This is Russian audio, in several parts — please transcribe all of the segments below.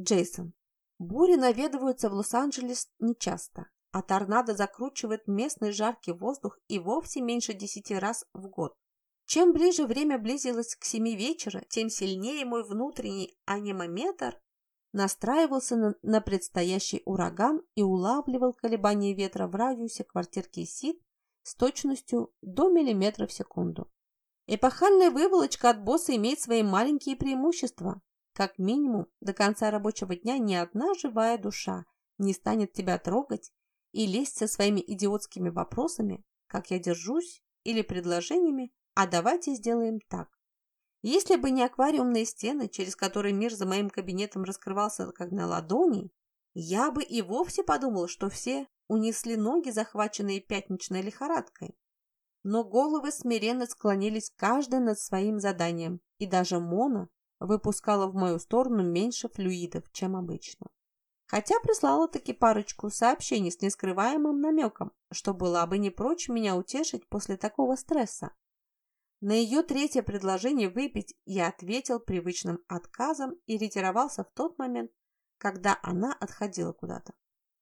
Джейсон. Бури наведываются в Лос-Анджелес нечасто, а торнадо закручивает местный жаркий воздух и вовсе меньше десяти раз в год. Чем ближе время близилось к семи вечера, тем сильнее мой внутренний анимометр настраивался на, на предстоящий ураган и улавливал колебания ветра в радиусе квартирки Сид с точностью до миллиметра в секунду. Эпохальная выволочка от босса имеет свои маленькие преимущества. Как минимум, до конца рабочего дня ни одна живая душа не станет тебя трогать и лезть со своими идиотскими вопросами, как я держусь, или предложениями, а давайте сделаем так. Если бы не аквариумные стены, через которые мир за моим кабинетом раскрывался как на ладони, я бы и вовсе подумал, что все унесли ноги, захваченные пятничной лихорадкой. Но головы смиренно склонились каждая над своим заданием, и даже Мона выпускала в мою сторону меньше флюидов, чем обычно. Хотя прислала таки парочку сообщений с нескрываемым намеком, что была бы не прочь меня утешить после такого стресса. На ее третье предложение выпить я ответил привычным отказом и ретировался в тот момент, когда она отходила куда-то.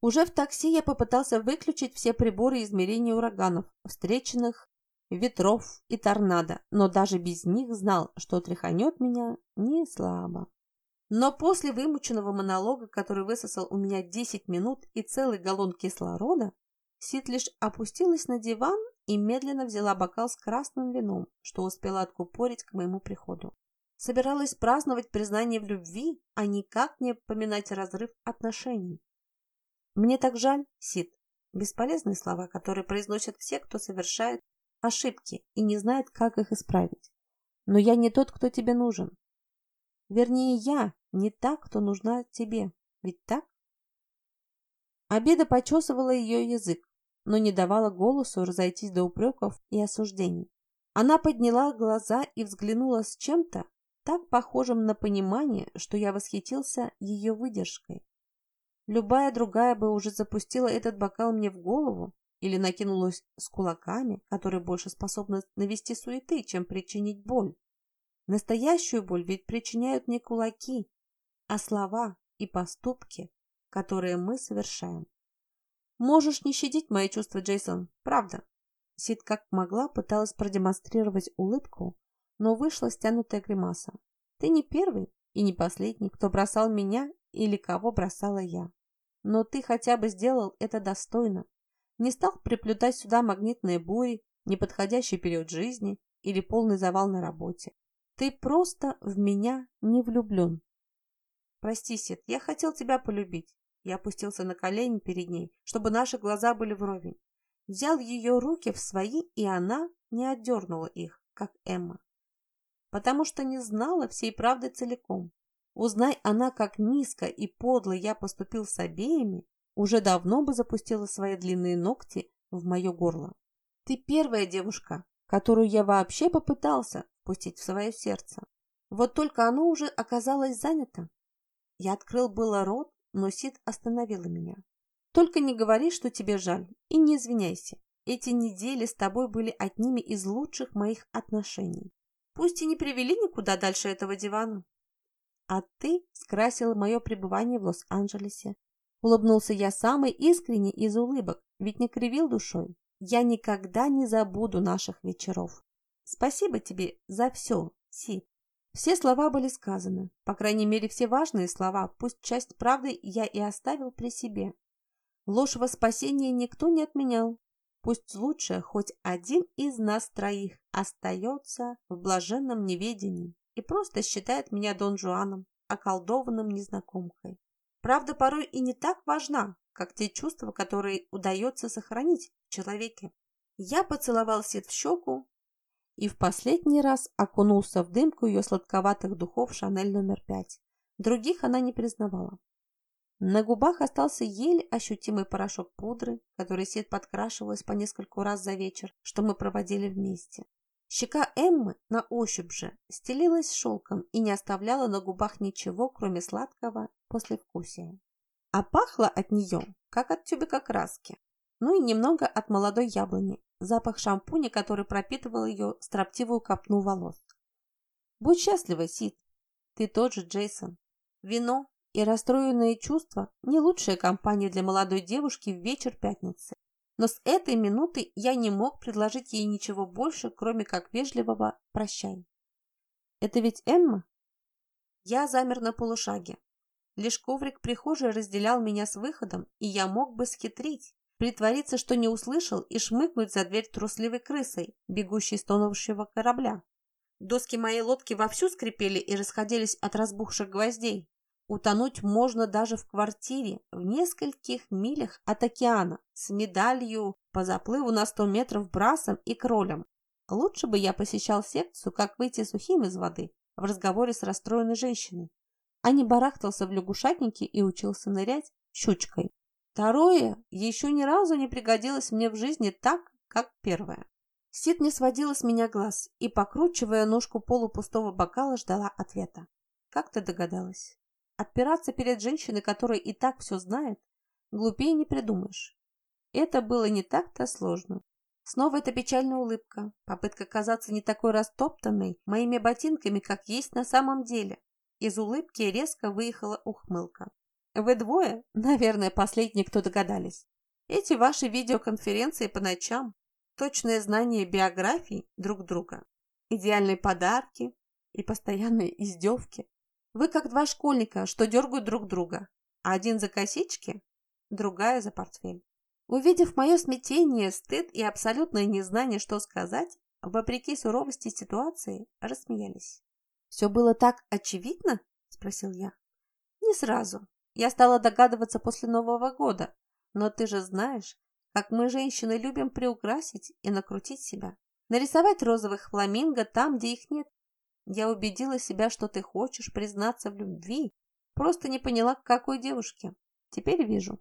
Уже в такси я попытался выключить все приборы измерения ураганов, встреченных ветров и торнадо, но даже без них знал, что тряханет меня не слабо. Но после вымученного монолога, который высосал у меня 10 минут и целый галлон кислорода, Сид лишь опустилась на диван и медленно взяла бокал с красным вином, что успела откупорить к моему приходу. Собиралась праздновать признание в любви, а никак не поминать разрыв отношений. Мне так жаль, Сид. Бесполезные слова, которые произносят все, кто совершает ошибки и не знает, как их исправить. Но я не тот, кто тебе нужен. Вернее, я не та, кто нужна тебе. Ведь так? Обида почесывала ее язык, но не давала голосу разойтись до упреков и осуждений. Она подняла глаза и взглянула с чем-то, так похожим на понимание, что я восхитился ее выдержкой. Любая другая бы уже запустила этот бокал мне в голову или накинулась с кулаками, которые больше способны навести суеты, чем причинить боль. Настоящую боль ведь причиняют не кулаки, а слова и поступки, которые мы совершаем. Можешь не щадить мои чувства, Джейсон, правда. Сид как могла пыталась продемонстрировать улыбку, но вышла стянутая гримаса. Ты не первый и не последний, кто бросал меня или кого бросала я. Но ты хотя бы сделал это достойно. Не стал приплетать сюда магнитные бури, неподходящий период жизни или полный завал на работе. Ты просто в меня не влюблен. Прости, Сид, я хотел тебя полюбить. Я опустился на колени перед ней, чтобы наши глаза были вровень. Взял ее руки в свои, и она не отдернула их, как Эмма. Потому что не знала всей правды целиком. Узнай она, как низко и подло я поступил с обеими, уже давно бы запустила свои длинные ногти в мое горло. Ты первая девушка, которую я вообще попытался пустить в свое сердце. Вот только оно уже оказалось занято. Я открыл было рот, но Сид остановила меня. Только не говори, что тебе жаль, и не извиняйся. Эти недели с тобой были одними из лучших моих отношений. Пусть и не привели никуда дальше этого дивана. А ты скрасила мое пребывание в Лос-Анджелесе. Улыбнулся я самый искренний из улыбок, ведь не кривил душой. Я никогда не забуду наших вечеров. Спасибо тебе за все, Сид. Все слова были сказаны, по крайней мере, все важные слова, пусть часть правды я и оставил при себе. Ложь во спасение никто не отменял. Пусть лучше хоть один из нас троих остается в блаженном неведении и просто считает меня Дон Жуаном, околдованным незнакомкой. Правда порой и не так важна, как те чувства, которые удается сохранить в человеке. Я поцеловал Сид в щеку, и в последний раз окунулся в дымку ее сладковатых духов Шанель номер пять. Других она не признавала. На губах остался еле ощутимый порошок пудры, который Сид подкрашивалась по нескольку раз за вечер, что мы проводили вместе. Щека Эммы на ощупь же стелилась шелком и не оставляла на губах ничего, кроме сладкого послевкусия. А пахло от нее, как от тюбика краски, ну и немного от молодой яблони, запах шампуня, который пропитывал ее строптивую копну волос. Будь счастлива, Сид. Ты тот же Джейсон. Вино и расстроенные чувства – не лучшая компания для молодой девушки в вечер пятницы. Но с этой минуты я не мог предложить ей ничего больше, кроме как вежливого «прощай». «Это ведь Эмма?» Я замер на полушаге. Лишь коврик прихожей разделял меня с выходом, и я мог бы схитрить, притвориться, что не услышал, и шмыгнуть за дверь трусливой крысой, бегущей с тонувшего корабля. Доски моей лодки вовсю скрипели и расходились от разбухших гвоздей. Утонуть можно даже в квартире в нескольких милях от океана с медалью по заплыву на 100 метров брасом и кролем. Лучше бы я посещал секцию «Как выйти сухим из воды» в разговоре с расстроенной женщиной, а не барахтался в лягушатнике и учился нырять щучкой. Второе еще ни разу не пригодилось мне в жизни так, как первое. Сид не сводила с меня глаз и, покручивая ножку полупустого бокала, ждала ответа. «Как ты догадалась?» Отпираться перед женщиной, которая и так все знает, глупее не придумаешь. Это было не так-то сложно. Снова эта печальная улыбка, попытка казаться не такой растоптанной моими ботинками, как есть на самом деле. Из улыбки резко выехала ухмылка. Вы двое, наверное, последние, кто догадались. Эти ваши видеоконференции по ночам, точное знание биографий друг друга, идеальные подарки и постоянные издевки. Вы как два школьника, что дергают друг друга. Один за косички, другая за портфель. Увидев мое смятение, стыд и абсолютное незнание, что сказать, вопреки суровости ситуации, рассмеялись. «Все было так очевидно?» – спросил я. «Не сразу. Я стала догадываться после Нового года. Но ты же знаешь, как мы, женщины, любим приукрасить и накрутить себя. Нарисовать розовых фламинго там, где их нет. Я убедила себя, что ты хочешь признаться в любви, просто не поняла, к какой девушке. Теперь вижу.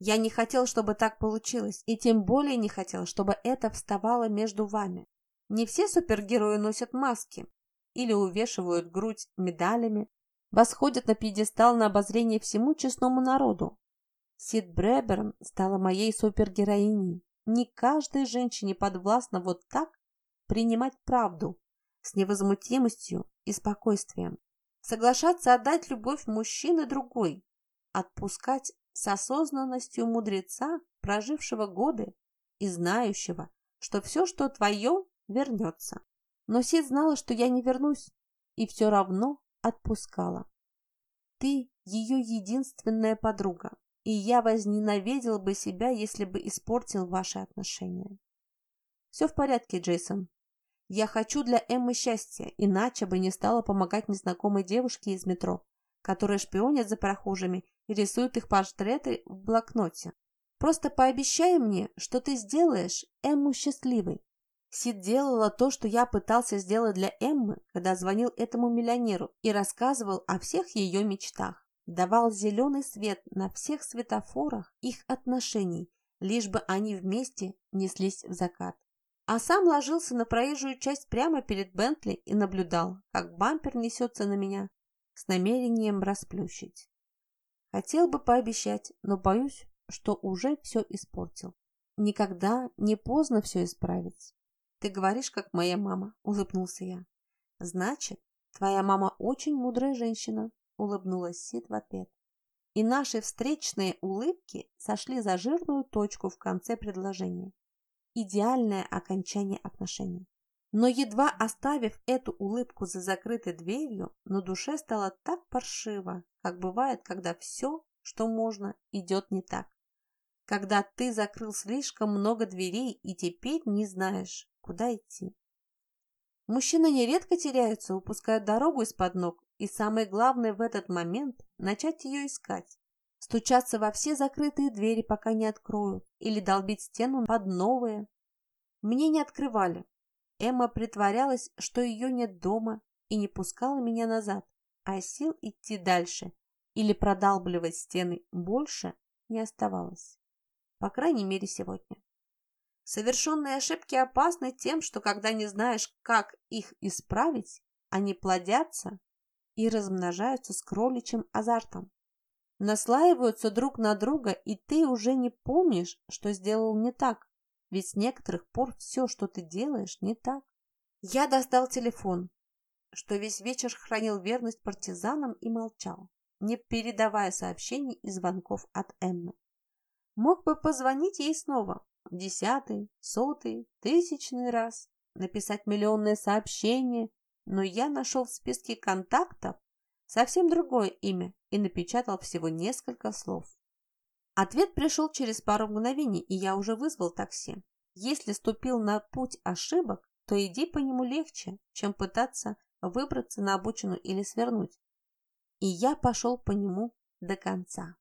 Я не хотел, чтобы так получилось, и тем более не хотел, чтобы это вставало между вами. Не все супергерои носят маски или увешивают грудь медалями, восходят на пьедестал на обозрение всему честному народу. Сид Бреберн стала моей супергероиней. Не каждой женщине подвластно вот так принимать правду с невозмутимостью и спокойствием. Соглашаться отдать любовь мужчины другой, отпускать с осознанностью мудреца, прожившего годы и знающего, что все, что твое, вернется. Но Сид знала, что я не вернусь, и все равно отпускала. Ты ее единственная подруга, и я возненавидел бы себя, если бы испортил ваши отношения. Все в порядке, Джейсон. Я хочу для Эммы счастья, иначе бы не стала помогать незнакомой девушке из метро, которая шпионит за прохожими и рисует их портреты в блокноте. Просто пообещай мне, что ты сделаешь Эмму счастливой. Сид делала то, что я пытался сделать для Эммы, когда звонил этому миллионеру и рассказывал о всех ее мечтах. Давал зеленый свет на всех светофорах их отношений, лишь бы они вместе неслись в закат. А сам ложился на проезжую часть прямо перед Бентли и наблюдал, как бампер несется на меня с намерением расплющить. Хотел бы пообещать, но боюсь, что уже все испортил. Никогда не поздно все исправить. Ты говоришь, как моя мама, улыбнулся я. Значит, твоя мама очень мудрая женщина, улыбнулась Сид в ответ. И наши встречные улыбки сошли за жирную точку в конце предложения. Идеальное окончание отношений. Но едва оставив эту улыбку за закрытой дверью, на душе стало так паршиво, как бывает, когда все, что можно, идет не так. Когда ты закрыл слишком много дверей и теперь не знаешь, куда идти. Мужчины нередко теряются, упускают дорогу из-под ног, и самое главное в этот момент – начать ее искать. Стучаться во все закрытые двери, пока не откроют, или долбить стену под новые. Мне не открывали, Эмма притворялась, что ее нет дома и не пускала меня назад, а сил идти дальше или продалбливать стены больше не оставалось. По крайней мере, сегодня. Совершенные ошибки опасны тем, что когда не знаешь, как их исправить, они плодятся и размножаются с кроличьим азартом. Наслаиваются друг на друга, и ты уже не помнишь, что сделал не так, ведь с некоторых пор все, что ты делаешь, не так. Я достал телефон, что весь вечер хранил верность партизанам и молчал. не передавая сообщений и звонков от Эммы. Мог бы позвонить ей снова, десятый, сотый, тысячный раз, написать миллионное сообщение, но я нашел в списке контактов совсем другое имя и напечатал всего несколько слов. Ответ пришел через пару мгновений, и я уже вызвал такси. Если ступил на путь ошибок, то иди по нему легче, чем пытаться выбраться на обочину или свернуть. И я пошел по нему до конца.